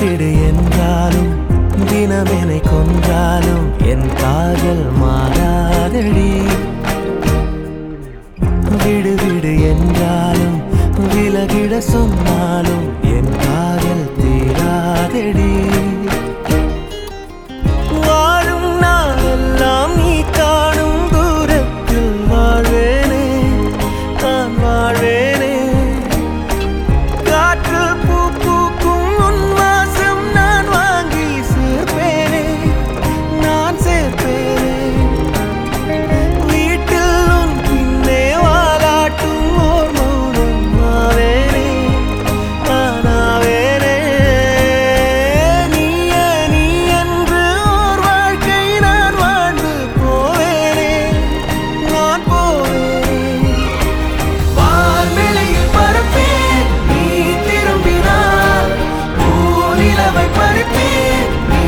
காத்திடு என்றாலும் தினமெனை கொன்றாலும் என் காதல் மாறாதடி. விடு விடு என்றாலும் விலகிட சொன்னாலும் repeat.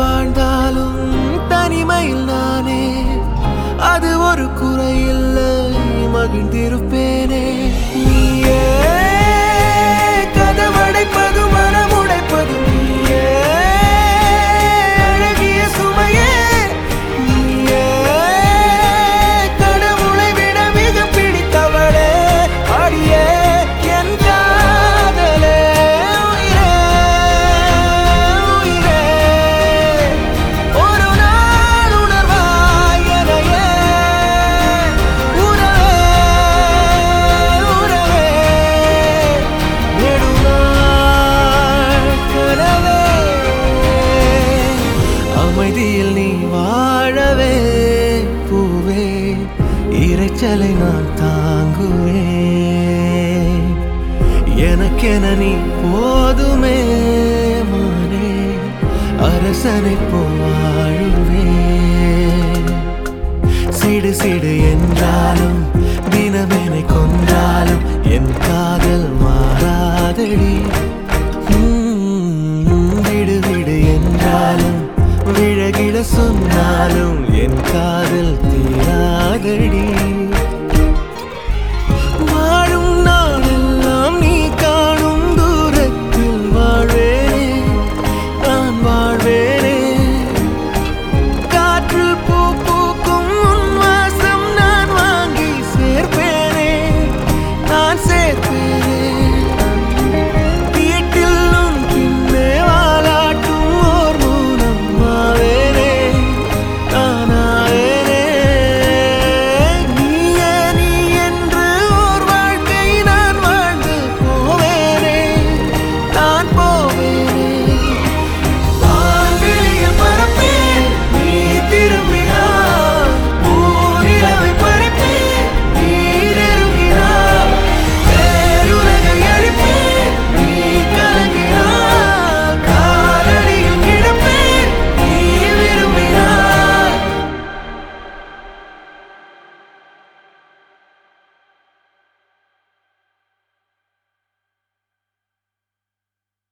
வாழ்ந்தாலும் தனிமையில் நானே. அது ஒரு குறையில்லை மகிழ்ந்திருப்பேன். காய்ச்சலை நான் தாங்குவேன். எனக்கென நீ போதுமே மானே அரசனை போவாழுவேன். சிடு சிடு என்றாலும் தினமெனை கொன்றாலும் என் காதல் மாறாதடி. விடு விடு என்றாலும் விழகிட சொன்னாலும் என் காதல் தீராதடி.